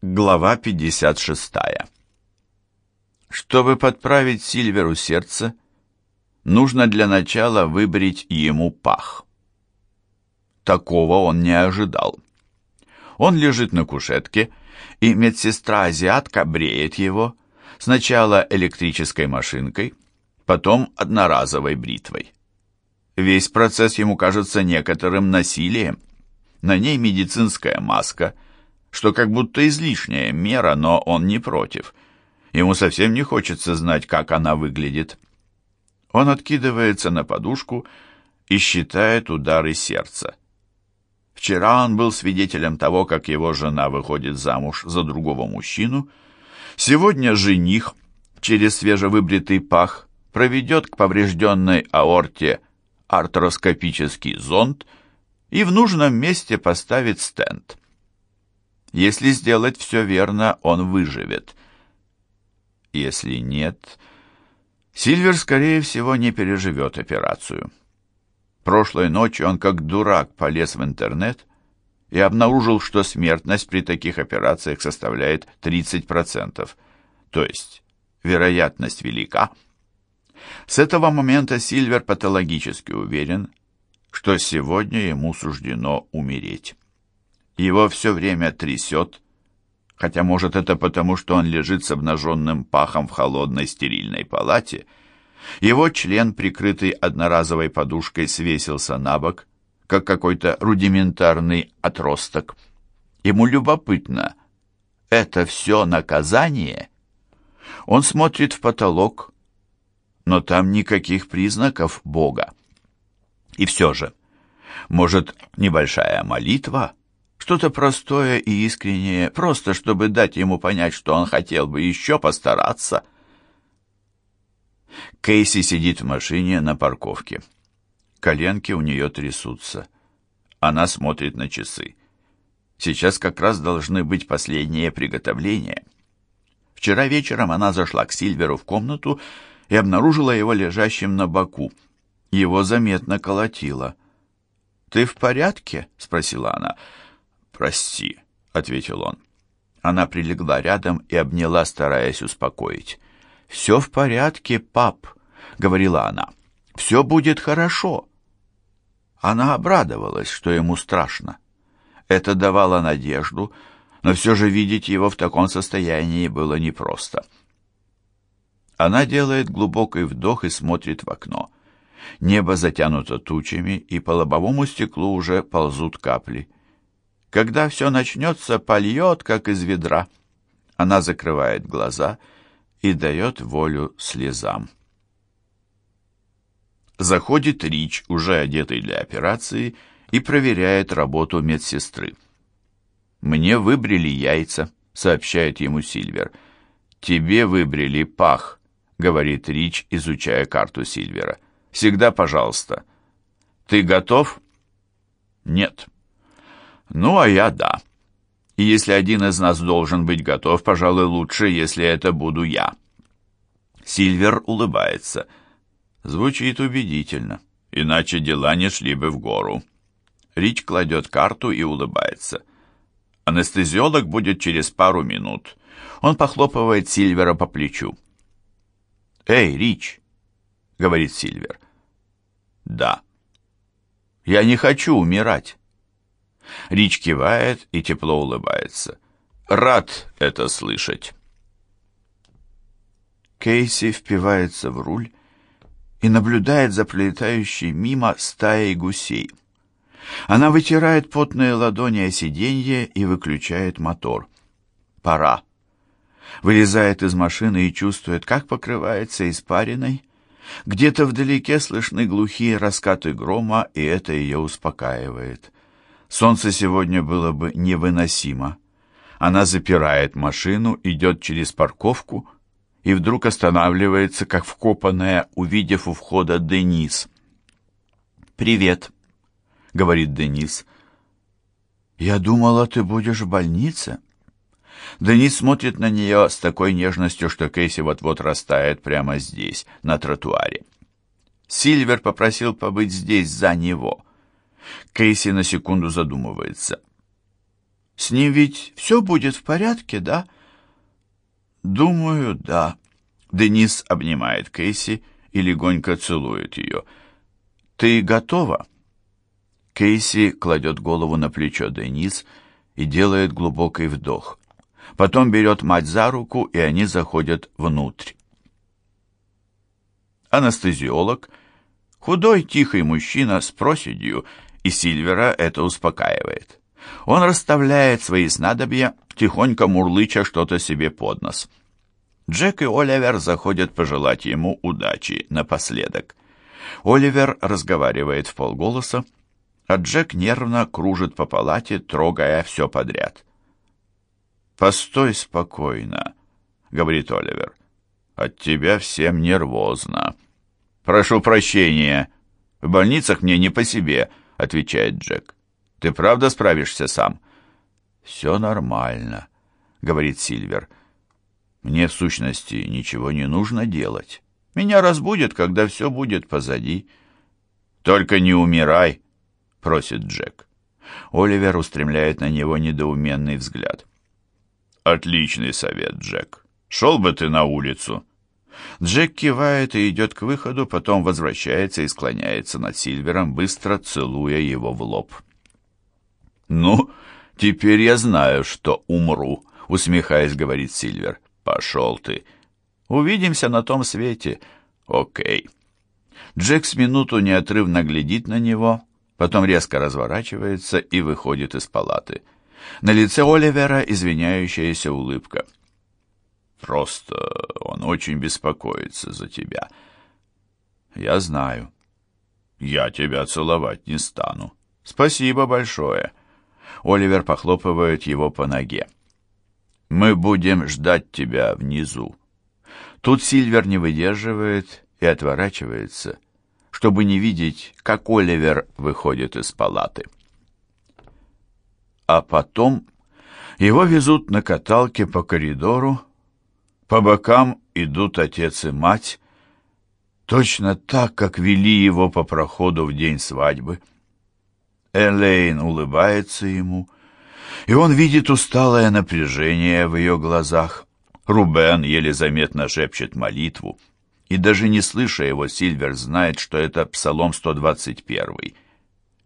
Глава 56. Чтобы подправить Сильверу сердце, нужно для начала выбрить ему пах. Такого он не ожидал. Он лежит на кушетке, и медсестра-азиатка бреет его, сначала электрической машинкой, потом одноразовой бритвой. Весь процесс ему кажется некоторым насилием. На ней медицинская маска – что как будто излишняя мера, но он не против. Ему совсем не хочется знать, как она выглядит. Он откидывается на подушку и считает удары сердца. Вчера он был свидетелем того, как его жена выходит замуж за другого мужчину. Сегодня жених через свежевыбритый пах проведет к поврежденной аорте артроскопический зонд и в нужном месте поставит стенд. Если сделать все верно, он выживет. Если нет, Сильвер, скорее всего, не переживет операцию. Прошлой ночью он как дурак полез в интернет и обнаружил, что смертность при таких операциях составляет 30%. То есть вероятность велика. С этого момента Сильвер патологически уверен, что сегодня ему суждено умереть. Его все время трясет, хотя, может, это потому, что он лежит с обнаженным пахом в холодной стерильной палате. Его член, прикрытый одноразовой подушкой, свесился на бок, как какой-то рудиментарный отросток. Ему любопытно, это все наказание? Он смотрит в потолок, но там никаких признаков Бога. И все же, может, небольшая молитва — что-то простое и искреннее, просто чтобы дать ему понять, что он хотел бы еще постараться. Кейси сидит в машине на парковке. Коленки у нее трясутся. Она смотрит на часы. Сейчас как раз должны быть последние приготовления. Вчера вечером она зашла к Сильверу в комнату и обнаружила его лежащим на боку. Его заметно колотило. «Ты в порядке?» — спросила она. «Прости», — ответил он. Она прилегла рядом и обняла, стараясь успокоить. «Все в порядке, пап», — говорила она. «Все будет хорошо». Она обрадовалась, что ему страшно. Это давало надежду, но все же видеть его в таком состоянии было непросто. Она делает глубокий вдох и смотрит в окно. Небо затянуто тучами, и по лобовому стеклу уже ползут капли. Когда все начнется, польет, как из ведра. Она закрывает глаза и дает волю слезам. Заходит Рич, уже одетый для операции, и проверяет работу медсестры. «Мне выбрили яйца», — сообщает ему Сильвер. «Тебе выбрили пах», — говорит Рич, изучая карту Сильвера. «Всегда пожалуйста». «Ты готов?» «Нет». Ну, а я да. И если один из нас должен быть готов, пожалуй, лучше, если это буду я. Сильвер улыбается. Звучит убедительно, иначе дела не шли бы в гору. Рич кладет карту и улыбается. Анестезиолог будет через пару минут. Он похлопывает Сильвера по плечу. «Эй, Рич!» — говорит Сильвер. «Да». «Я не хочу умирать». Рич кивает и тепло улыбается. «Рад это слышать». Кейси впивается в руль и наблюдает за пролетающей мимо стаей гусей. Она вытирает потные ладони о сиденье и выключает мотор. Пора. Вылезает из машины и чувствует, как покрывается испариной. Где-то вдалеке слышны глухие раскаты грома, и это ее успокаивает. Солнце сегодня было бы невыносимо. Она запирает машину, идет через парковку и вдруг останавливается, как вкопанная, увидев у входа Денис. «Привет», — говорит Денис. «Я думала, ты будешь в больнице». Денис смотрит на нее с такой нежностью, что Кейси вот-вот растает прямо здесь, на тротуаре. Сильвер попросил побыть здесь за него — Кейси на секунду задумывается. С ним ведь все будет в порядке, да?» «Думаю, да». Денис обнимает Кейси и легонько целует ее. «Ты готова?» Кейси кладет голову на плечо Денис и делает глубокий вдох. Потом берет мать за руку, и они заходят внутрь. Анестезиолог, худой, тихий мужчина с проседью, и Сильвера это успокаивает. Он расставляет свои снадобья, тихонько мурлыча что-то себе под нос. Джек и Оливер заходят пожелать ему удачи напоследок. Оливер разговаривает в полголоса, а Джек нервно кружит по палате, трогая все подряд. «Постой спокойно», — говорит Оливер. «От тебя всем нервозно». «Прошу прощения. В больницах мне не по себе», — отвечает Джек. «Ты правда справишься сам?» «Все нормально», — говорит Сильвер. Мне, в сущности, ничего не нужно делать. Меня разбудят, когда все будет позади. Только не умирай, просит Джек. Оливер устремляет на него недоуменный взгляд. Отличный совет, Джек. Шел бы ты на улицу. Джек кивает и идет к выходу, потом возвращается и склоняется над Сильвером, быстро целуя его в лоб. «Ну, теперь я знаю, что умру», — усмехаясь, говорит Сильвер. «Пошел ты. Увидимся на том свете. Окей». Джек с минуту неотрывно глядит на него, потом резко разворачивается и выходит из палаты. На лице Оливера извиняющаяся улыбка. «Просто он очень беспокоится за тебя». «Я знаю. Я тебя целовать не стану. Спасибо большое». Оливер похлопывает его по ноге. Мы будем ждать тебя внизу. Тут Сильвер не выдерживает и отворачивается, чтобы не видеть, как Оливер выходит из палаты. А потом его везут на каталке по коридору, по бокам идут отец и мать, точно так, как вели его по проходу в день свадьбы. Элейн улыбается ему, и он видит усталое напряжение в ее глазах. Рубен еле заметно шепчет молитву, и даже не слыша его, Сильвер знает, что это Псалом 121,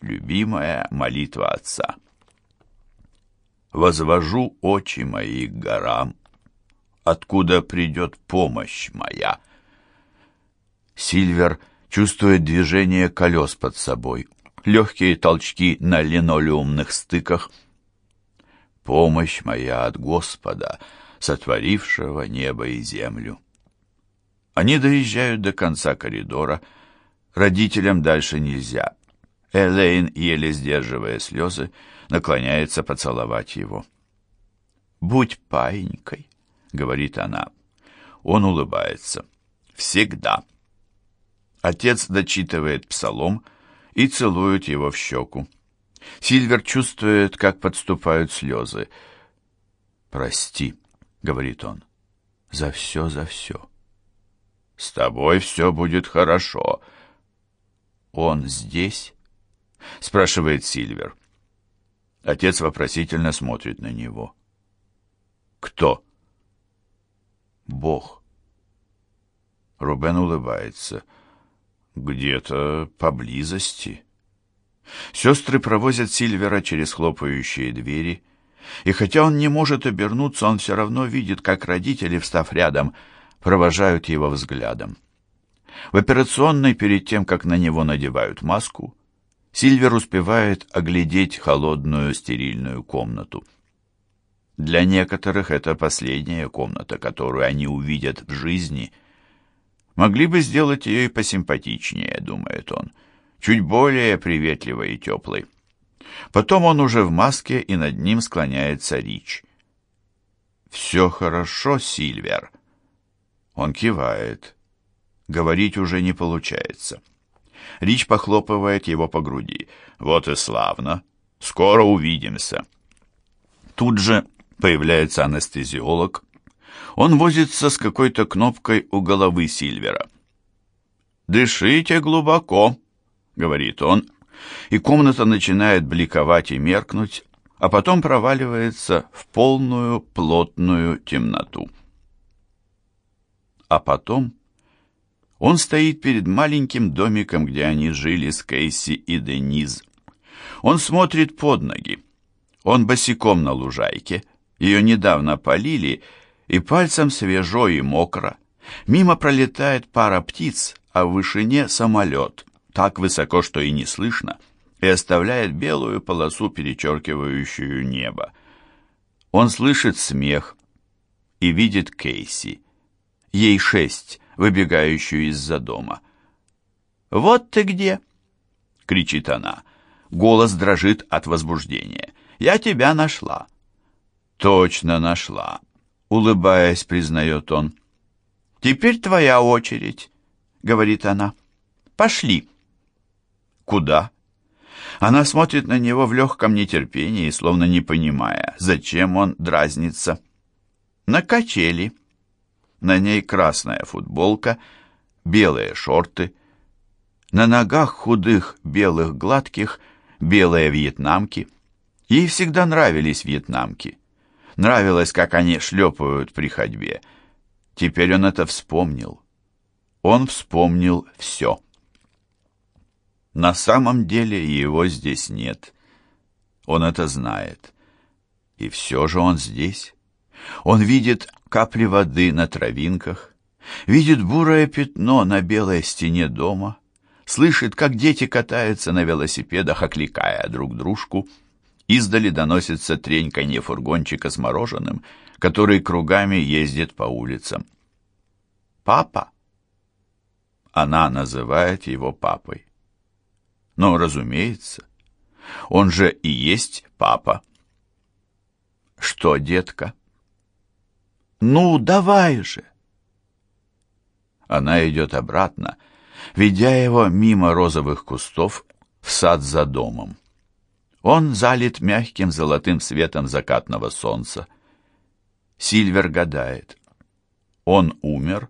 любимая молитва отца. «Возвожу очи мои к горам, откуда придет помощь моя». Сильвер чувствует движение колес под собой, легкие толчки на линолеумных стыках – помощь моя от Господа, сотворившего небо и землю. Они доезжают до конца коридора. Родителям дальше нельзя. Элейн, еле сдерживая слезы, наклоняется поцеловать его. «Будь паинькой», — говорит она. Он улыбается. «Всегда». Отец дочитывает псалом и целует его в щеку. Сильвер чувствует, как подступают слезы. «Прости», — говорит он, — «за все, за все». «С тобой все будет хорошо». «Он здесь?» — спрашивает Сильвер. Отец вопросительно смотрит на него. «Кто?» «Бог». Рубен улыбается. «Где-то поблизости». Сестры провозят Сильвера через хлопающие двери, и хотя он не может обернуться, он все равно видит, как родители, встав рядом, провожают его взглядом. В операционной, перед тем, как на него надевают маску, Сильвер успевает оглядеть холодную стерильную комнату. Для некоторых это последняя комната, которую они увидят в жизни. Могли бы сделать ее и посимпатичнее, думает он чуть более приветливый и теплый. Потом он уже в маске, и над ним склоняется Рич. «Все хорошо, Сильвер?» Он кивает. Говорить уже не получается. Рич похлопывает его по груди. «Вот и славно. Скоро увидимся». Тут же появляется анестезиолог. Он возится с какой-то кнопкой у головы Сильвера. «Дышите глубоко», — говорит он, и комната начинает бликовать и меркнуть, а потом проваливается в полную плотную темноту. А потом он стоит перед маленьким домиком, где они жили с Кейси и Дениз. Он смотрит под ноги. Он босиком на лужайке. Ее недавно полили, и пальцем свежо и мокро. Мимо пролетает пара птиц, а в вышине самолет, так высоко, что и не слышно, и оставляет белую полосу, перечеркивающую небо. Он слышит смех и видит Кейси. Ей шесть, выбегающую из-за дома. «Вот ты где!» — кричит она. Голос дрожит от возбуждения. «Я тебя нашла!» «Точно нашла!» — улыбаясь, признает он. «Теперь твоя очередь», — говорит она. «Пошли». «Куда?» Она смотрит на него в легком нетерпении, словно не понимая, зачем он дразнится. «На качели». На ней красная футболка, белые шорты. На ногах худых, белых, гладких, белые вьетнамки. Ей всегда нравились вьетнамки. Нравилось, как они шлепают при ходьбе. Теперь он это вспомнил. Он вспомнил все. На самом деле его здесь нет. Он это знает. И все же он здесь. Он видит капли воды на травинках, видит бурое пятно на белой стене дома, слышит, как дети катаются на велосипедах, окликая друг дружку. Издали доносится треньканье фургончика с мороженым, который кругами ездит по улицам. «Папа!» Она называет его папой. Но, разумеется, он же и есть папа. «Что, детка?» «Ну, давай же!» Она идет обратно, ведя его мимо розовых кустов в сад за домом. Он залит мягким золотым светом закатного солнца. Сильвер гадает. Он умер,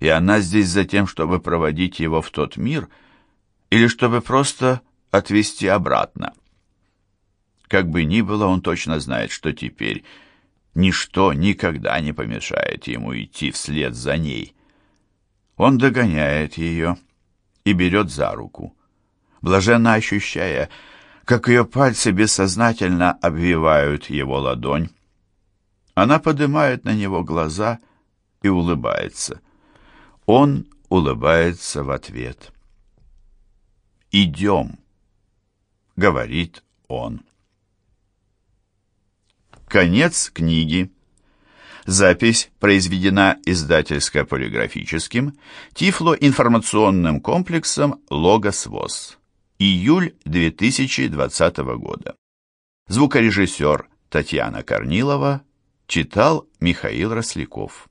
и она здесь за тем, чтобы проводить его в тот мир, или чтобы просто отвезти обратно. Как бы ни было, он точно знает, что теперь ничто никогда не помешает ему идти вслед за ней. Он догоняет ее и берет за руку, блаженно ощущая, как ее пальцы бессознательно обвивают его ладонь. Она поднимает на него глаза и улыбается. Он улыбается в ответ. «Идем», — говорит он. Конец книги. Запись произведена издательско-полиграфическим Тифло-информационным комплексом «Логос ВОЗ». Июль 2020 года. Звукорежиссер Татьяна Корнилова читал Михаил Росляков.